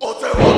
o te voy